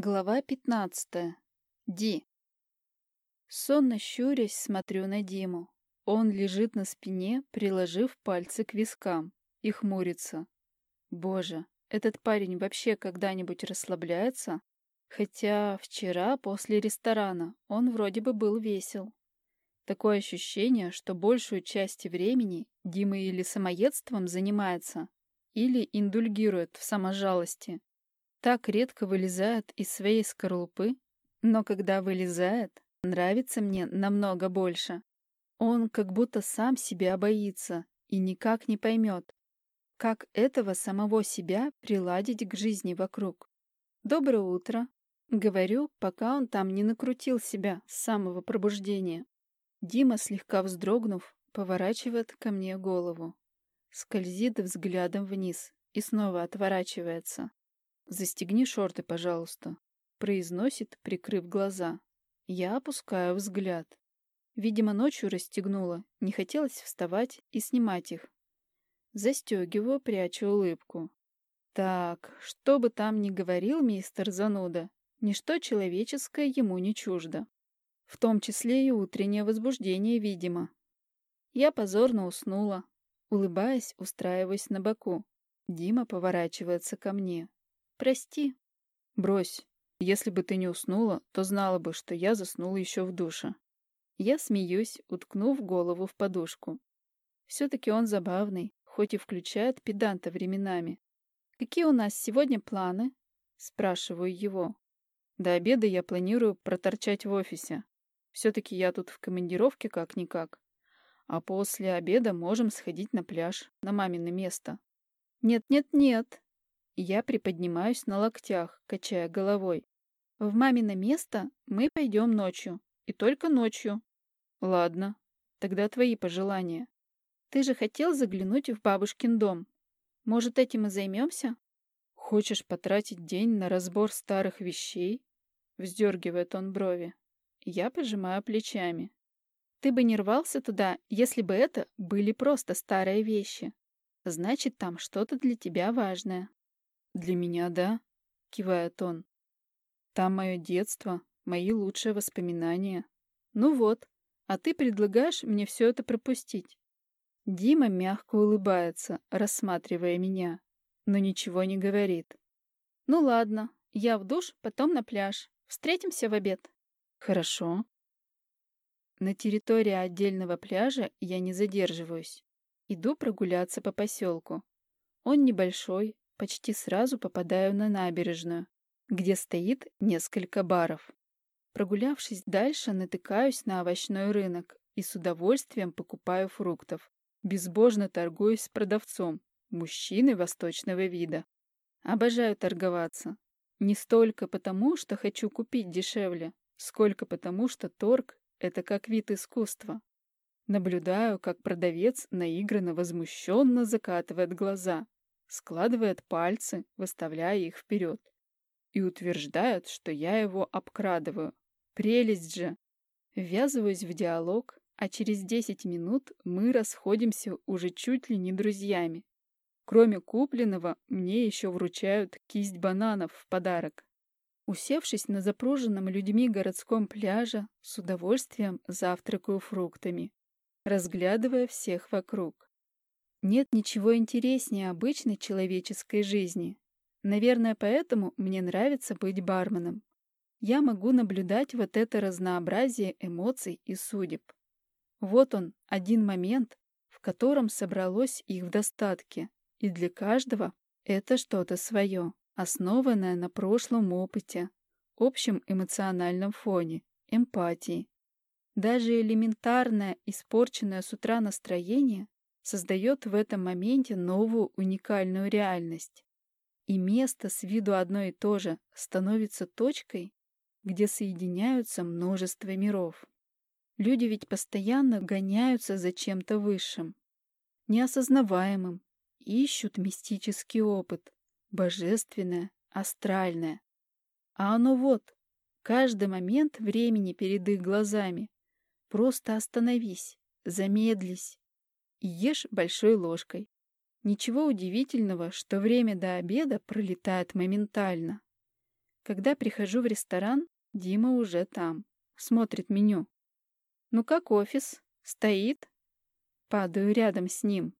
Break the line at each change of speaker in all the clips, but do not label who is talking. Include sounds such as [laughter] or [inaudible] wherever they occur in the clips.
Глава 15. Ди. Сонно щурясь, смотрю на Диму. Он лежит на спине, приложив пальцы к вискам, и хмурится. Боже, этот парень вообще когда-нибудь расслабляется? Хотя вчера после ресторана он вроде бы был весел. Такое ощущение, что большую часть времени Дима или самоедством занимается, или индульгирует в саможалости так редко вылезает из своей скорлупы, но когда вылезает, нравится мне намного больше. Он как будто сам себя боится и никак не поймет, как этого самого себя приладить к жизни вокруг. «Доброе утро», — говорю, пока он там не накрутил себя с самого пробуждения. Дима, слегка вздрогнув, поворачивает ко мне голову, скользит взглядом вниз и снова отворачивается. «Застегни шорты, пожалуйста», — произносит, прикрыв глаза. Я опускаю взгляд. Видимо, ночью расстегнула, не хотелось вставать и снимать их. Застегиваю, прячу улыбку. Так, что бы там ни говорил мистер Зануда, ничто человеческое ему не чуждо. В том числе и утреннее возбуждение, видимо. Я позорно уснула, улыбаясь, устраиваясь на боку. Дима поворачивается ко мне. Прости. Брось. Если бы ты не уснула, то знала бы, что я заснула еще в душе. Я смеюсь, уткнув голову в подушку. Все-таки он забавный, хоть и включает педанта временами. «Какие у нас сегодня планы?» Спрашиваю его. До обеда я планирую проторчать в офисе. Все-таки я тут в командировке как-никак. А после обеда можем сходить на пляж, на мамино место. «Нет-нет-нет», я приподнимаюсь на локтях, качая головой. В мамино место мы пойдем ночью. И только ночью. Ладно, тогда твои пожелания. Ты же хотел заглянуть в бабушкин дом. Может, этим и займемся? Хочешь потратить день на разбор старых вещей? Вздергивает он брови. Я пожимаю плечами. Ты бы не рвался туда, если бы это были просто старые вещи. Значит, там что-то для тебя важное. «Для меня, да?» — кивает он. «Там мое детство, мои лучшие воспоминания. Ну вот, а ты предлагаешь мне все это пропустить?» Дима мягко улыбается, рассматривая меня, но ничего не говорит. «Ну ладно, я в душ, потом на пляж. Встретимся в обед». «Хорошо». На территории отдельного пляжа я не задерживаюсь. Иду прогуляться по поселку. Он небольшой, почти сразу попадаю на набережную, где стоит несколько баров. Прогулявшись дальше, натыкаюсь на овощной рынок и с удовольствием покупаю фруктов, безбожно торгуюсь с продавцом, мужчиной восточного вида. Обожаю торговаться. Не столько потому, что хочу купить дешевле, сколько потому, что торг — это как вид искусства. Наблюдаю, как продавец наигранно возмущенно закатывает глаза, складывает пальцы, выставляя их вперед, и утверждает, что я его обкрадываю. Прелесть же! Ввязываюсь в диалог, а через десять минут мы расходимся уже чуть ли не друзьями. Кроме купленного, мне еще вручают кисть бананов в подарок. Усевшись на запруженном людьми городском пляже, с удовольствием завтракаю фруктами, разглядывая всех вокруг. Нет ничего интереснее обычной человеческой жизни. Наверное, поэтому мне нравится быть барменом. Я могу наблюдать вот это разнообразие эмоций и судеб. Вот он, один момент, в котором собралось их в достатке, и для каждого это что-то свое, основанное на прошлом опыте, общем эмоциональном фоне, эмпатии. Даже элементарное, испорченное с утра настроение создает в этом моменте новую уникальную реальность. И место с виду одно и то же становится точкой, где соединяются множество миров. Люди ведь постоянно гоняются за чем-то высшим, неосознаваемым, ищут мистический опыт, божественное, астральное. А оно вот, каждый момент времени перед их глазами. Просто остановись, замедлись, и ешь большой ложкой. Ничего удивительного, что время до обеда пролетает моментально. Когда прихожу в ресторан, Дима уже там. Смотрит меню. «Ну как офис? Стоит?» Падаю рядом с ним.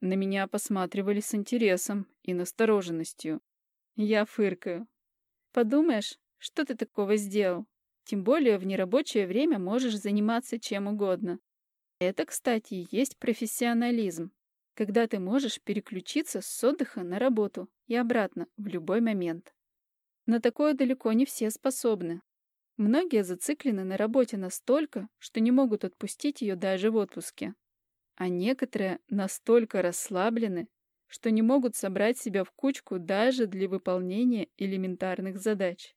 На меня посматривали с интересом и настороженностью. Я фыркаю. «Подумаешь, что ты такого сделал? Тем более в нерабочее время можешь заниматься чем угодно. Это, кстати, и есть профессионализм, когда ты можешь переключиться с отдыха на работу и обратно в любой момент. На такое далеко не все способны. Многие зациклены на работе настолько, что не могут отпустить ее даже в отпуске. А некоторые настолько расслаблены, что не могут собрать себя в кучку даже для выполнения элементарных задач.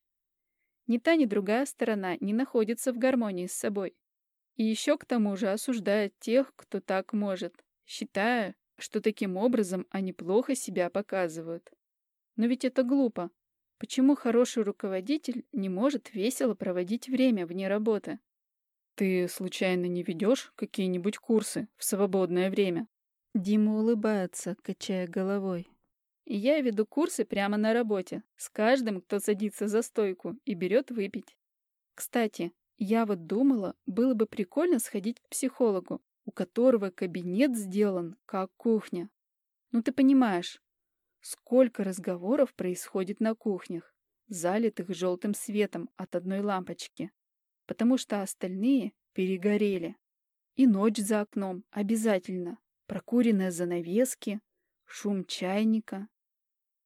Ни та, ни другая сторона не находится в гармонии с собой. И еще к тому же осуждает тех, кто так может, считая, что таким образом они плохо себя показывают. Но ведь это глупо. Почему хороший руководитель не может весело проводить время вне работы? Ты случайно не ведешь какие-нибудь курсы в свободное время? Дима улыбается, качая головой. И я веду курсы прямо на работе, с каждым, кто садится за стойку и берет выпить. Кстати, я вот думала, было бы прикольно сходить к психологу, у которого кабинет сделан как кухня. Ну ты понимаешь, сколько разговоров происходит на кухнях, залитых желтым светом от одной лампочки, потому что остальные перегорели. И ночь за окном обязательно, прокуренные занавески, шум чайника.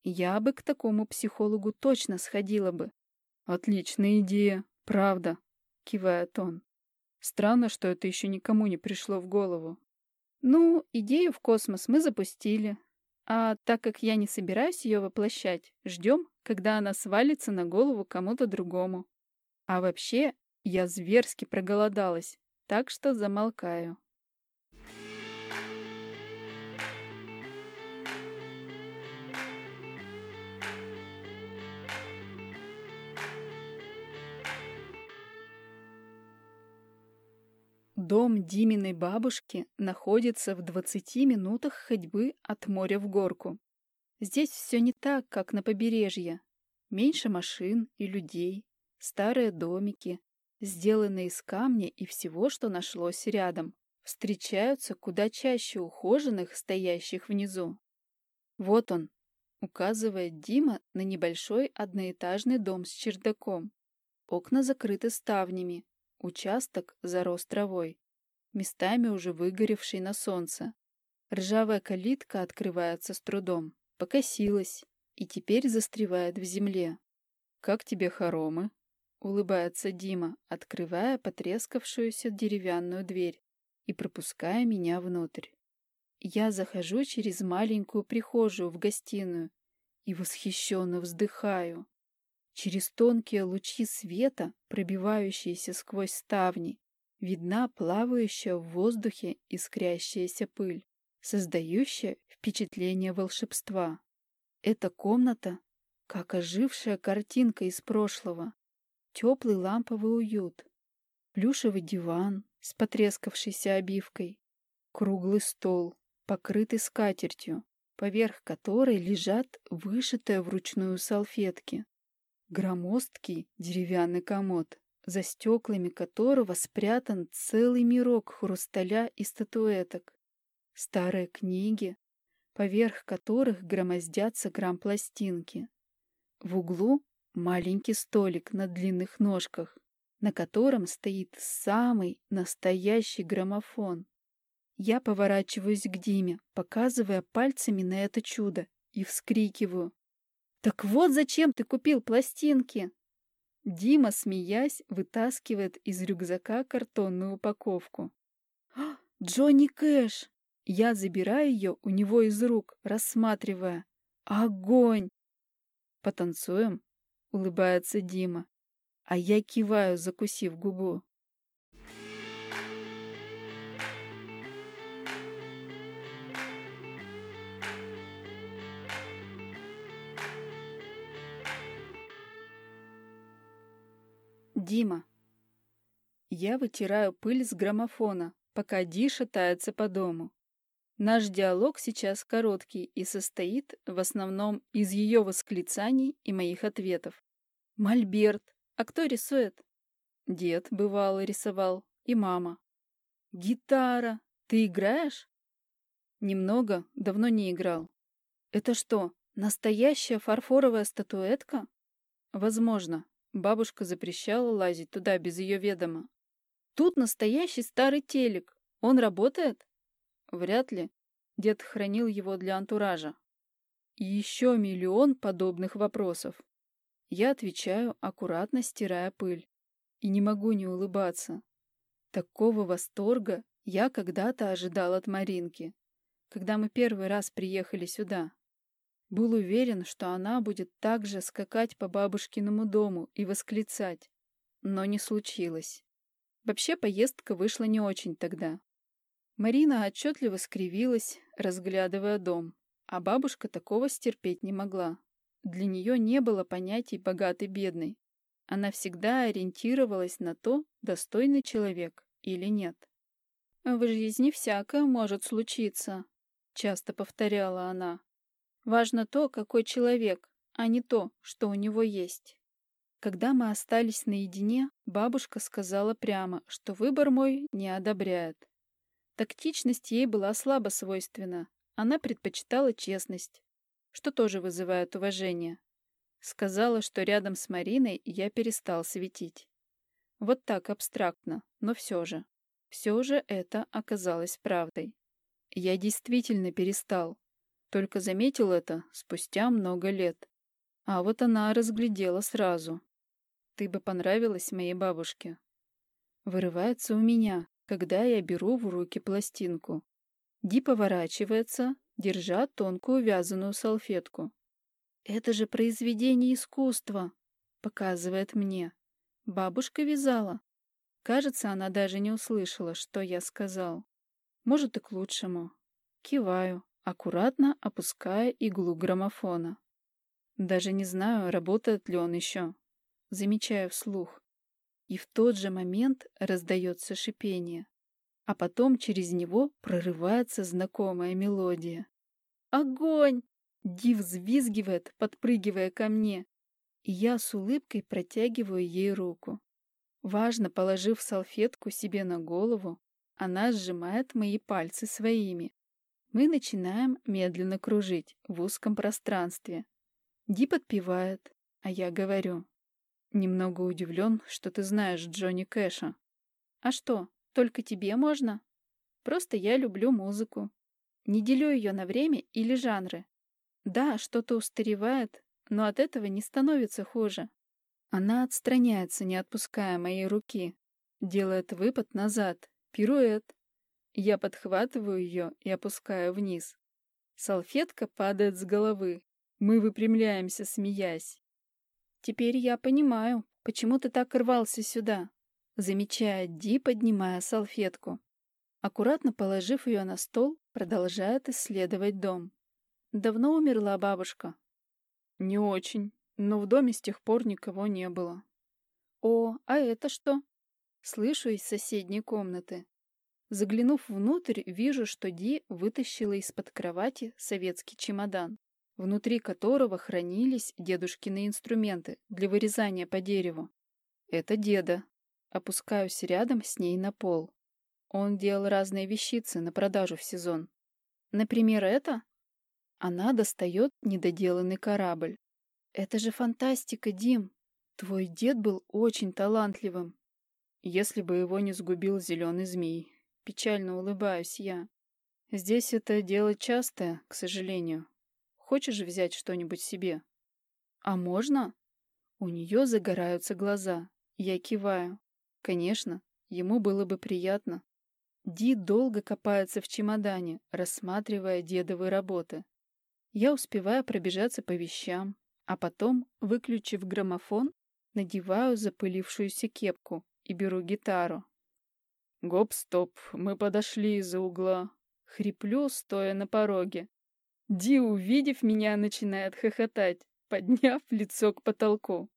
Я бы к такому психологу точно сходила бы. Отличная идея, правда, кивает он. Странно, что это еще никому не пришло в голову. Ну, идею в космос мы запустили. А так как я не собираюсь ее воплощать, ждем, когда она свалится на голову кому-то другому. А вообще, я зверски проголодалась, так что замолкаю. Дом Диминой бабушки находится в 20 минутах ходьбы от моря в горку. Здесь все не так, как на побережье. Меньше машин и людей, старые домики, сделанные из камня и всего, что нашлось рядом, встречаются куда чаще ухоженных, стоящих внизу. Вот он, указывает Дима на небольшой одноэтажный дом с чердаком. Окна закрыты ставнями, Участок зарос травой, местами уже выгоревший на солнце. Ржавая калитка открывается с трудом, покосилась и теперь застревает в земле. «Как тебе хоромы?» — улыбается Дима, открывая потрескавшуюся деревянную дверь и пропуская меня внутрь. Я захожу через маленькую прихожую в гостиную и восхищенно вздыхаю. Через тонкие лучи света, пробивающиеся сквозь ставни, видна плавающая в воздухе искрящаяся пыль, создающая впечатление волшебства. Эта комната, как ожившая картинка из прошлого, теплый ламповый уют, плюшевый диван с потрескавшейся обивкой, круглый стол, покрытый скатертью, поверх которой лежат вышитые вручную салфетки, Громоздкий деревянный комод, за стеклами которого спрятан целый мирок хрусталя и статуэток. Старые книги, поверх которых громоздятся грамм-пластинки. В углу маленький столик на длинных ножках, на котором стоит самый настоящий граммофон. Я поворачиваюсь к Диме, показывая пальцами на это чудо, и вскрикиваю. «Так вот зачем ты купил пластинки!» Дима, смеясь, вытаскивает из рюкзака картонную упаковку. «А, «Джонни Кэш!» Я забираю ее у него из рук, рассматривая. «Огонь!» «Потанцуем?» — улыбается Дима. А я киваю, закусив губу. Дима. Я вытираю пыль с граммофона, пока Ди шатается по дому. Наш диалог сейчас короткий и состоит в основном из ее восклицаний и моих ответов. Мольберт. А кто рисует? Дед, бывало, рисовал. И мама. Гитара. Ты играешь? Немного, давно не играл. Это что, настоящая фарфоровая статуэтка? Возможно. Бабушка запрещала лазить туда без ее ведома. Тут настоящий старый телек. Он работает? Вряд ли. Дед хранил его для антуража. И еще миллион подобных вопросов. Я отвечаю, аккуратно стирая пыль. И не могу не улыбаться. Такого восторга я когда-то ожидал от Маринки, когда мы первый раз приехали сюда. Был уверен, что она будет также скакать по бабушкиному дому и восклицать. Но не случилось. Вообще поездка вышла не очень тогда. Марина отчетливо скривилась, разглядывая дом, а бабушка такого стерпеть не могла. Для нее не было понятий «богатый-бедный». Она всегда ориентировалась на то, достойный человек или нет. «В жизни всякое может случиться», — часто повторяла она. «Важно то, какой человек, а не то, что у него есть». Когда мы остались наедине, бабушка сказала прямо, что выбор мой не одобряет. Тактичность ей была слабо свойственна. Она предпочитала честность что тоже вызывает уважение. Сказала, что рядом с Мариной я перестал светить. Вот так абстрактно, но все же. Все же это оказалось правдой. Я действительно перестал. Только заметил это спустя много лет. А вот она разглядела сразу. Ты бы понравилась моей бабушке. Вырывается у меня, когда я беру в руки пластинку. Ди поворачивается, держа тонкую вязаную салфетку. «Это же произведение искусства!» — показывает мне. Бабушка вязала. Кажется, она даже не услышала, что я сказал. Может, и к лучшему. Киваю, аккуратно опуская иглу граммофона. Даже не знаю, работает ли он еще. Замечаю вслух. И в тот же момент раздается шипение а потом через него прорывается знакомая мелодия. «Огонь!» — Ди взвизгивает, подпрыгивая ко мне, и я с улыбкой протягиваю ей руку. Важно, положив салфетку себе на голову, она сжимает мои пальцы своими. Мы начинаем медленно кружить в узком пространстве. Ди подпевает, а я говорю. Немного удивлен, что ты знаешь Джонни Кэша. А что, только тебе можно? Просто я люблю музыку. Не делю ее на время или жанры. Да, что-то устаревает, но от этого не становится хуже. Она отстраняется, не отпуская моей руки. Делает выпад назад, пируэт. Я подхватываю ее и опускаю вниз. Салфетка падает с головы. Мы выпрямляемся, смеясь. Теперь я понимаю, почему ты так рвался сюда замечает Ди, поднимая салфетку. Аккуратно положив ее на стол, продолжает исследовать дом. Давно умерла бабушка? Не очень, но в доме с тех пор никого не было. О, а это что? Слышу из соседней комнаты. Заглянув внутрь, вижу, что Ди вытащила из-под кровати советский чемодан, внутри которого хранились дедушкины инструменты для вырезания по дереву. Это деда, Опускаюсь рядом с ней на пол. Он делал разные вещицы на продажу в сезон. Например, это? Она достает недоделанный корабль. Это же фантастика, Дим. Твой дед был очень талантливым. Если бы его не сгубил зеленый змей. Печально улыбаюсь я. Здесь это дело частое, к сожалению. Хочешь взять что-нибудь себе? А можно? У нее загораются глаза. Я киваю. Конечно, ему было бы приятно. Ди долго копается в чемодане, рассматривая дедовые работы. Я успеваю пробежаться по вещам, а потом, выключив граммофон, надеваю запылившуюся кепку и беру гитару. «Гоп-стоп, мы подошли из-за угла». Хриплю, стоя на пороге. Ди, увидев меня, начинает хохотать, подняв лицо к потолку.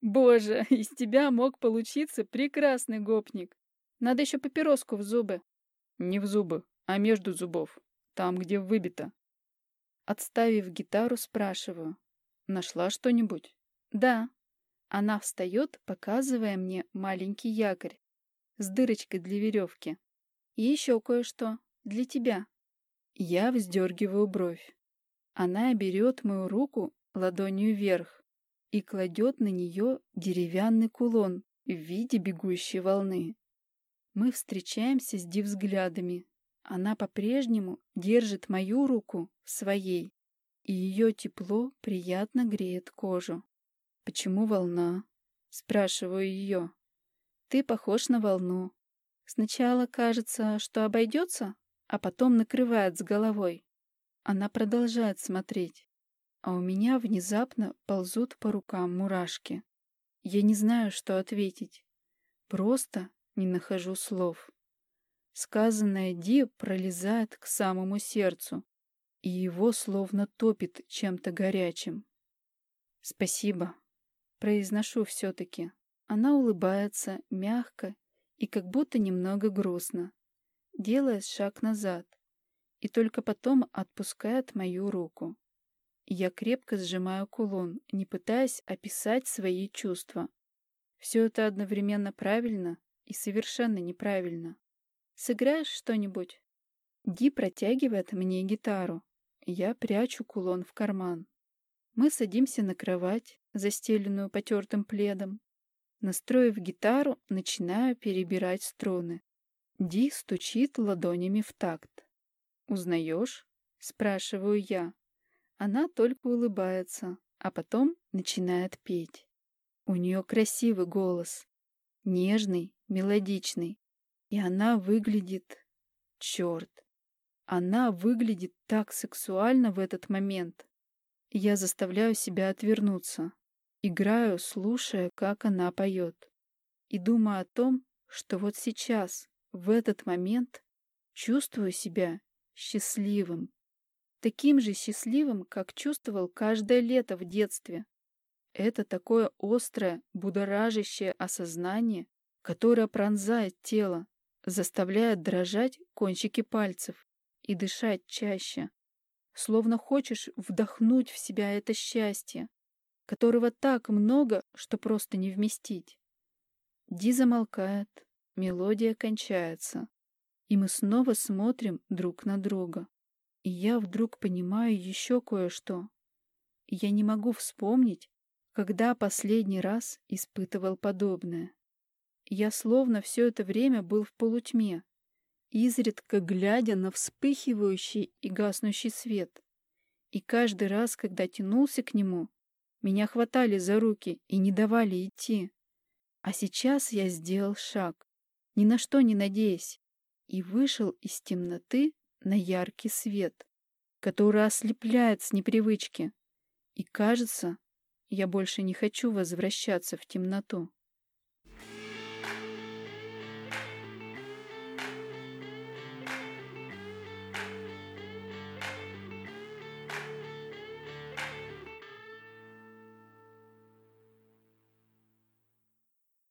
Боже, [laughs] из тебя мог получиться прекрасный гопник. Надо еще папироску в зубы. Не в зубы, а между зубов. Там, где выбито. Отставив гитару, спрашиваю. Нашла что-нибудь? Да. Она встает, показывая мне маленький якорь с дырочкой для веревки. И еще кое-что для тебя. Я вздергиваю бровь. Она берет мою руку ладонью вверх и кладет на нее деревянный кулон в виде бегущей волны. Мы встречаемся с Ди взглядами. Она по-прежнему держит мою руку в своей, и ее тепло приятно греет кожу. «Почему волна?» — спрашиваю ее. «Ты похож на волну. Сначала кажется, что обойдется, а потом накрывает с головой. Она продолжает смотреть, а у меня внезапно ползут по рукам мурашки. Я не знаю, что ответить. Просто не нахожу слов. Сказанное Ди пролезает к самому сердцу, и его словно топит чем-то горячим. «Спасибо», — произношу все-таки. Она улыбается мягко и как будто немного грустно, делает шаг назад, и только потом отпускает мою руку. Я крепко сжимаю кулон, не пытаясь описать свои чувства. Все это одновременно правильно и совершенно неправильно. Сыграешь что-нибудь? Ди протягивает мне гитару. Я прячу кулон в карман. Мы садимся на кровать, застеленную потертым пледом. Настроив гитару, начинаю перебирать струны. Ди стучит ладонями в такт. «Узнаешь?» — спрашиваю я. Она только улыбается, а потом начинает петь. У нее красивый голос, нежный, мелодичный, и она выглядит... Черт! Она выглядит так сексуально в этот момент. Я заставляю себя отвернуться. Играю, слушая, как она поет. И думаю о том, что вот сейчас, в этот момент, чувствую себя счастливым. Таким же счастливым, как чувствовал каждое лето в детстве. Это такое острое, будоражащее осознание, которое пронзает тело, заставляет дрожать кончики пальцев и дышать чаще. Словно хочешь вдохнуть в себя это счастье, которого так много, что просто не вместить. Ди замолкает, мелодия кончается, и мы снова смотрим друг на друга. И я вдруг понимаю еще кое-что. Я не могу вспомнить, когда последний раз испытывал подобное. Я словно все это время был в полутьме, изредка глядя на вспыхивающий и гаснущий свет. И каждый раз, когда тянулся к нему, меня хватали за руки и не давали идти. А сейчас я сделал шаг, ни на что не надеясь, и вышел из темноты на яркий свет, который ослепляет с непривычки. И кажется, я больше не хочу возвращаться в темноту.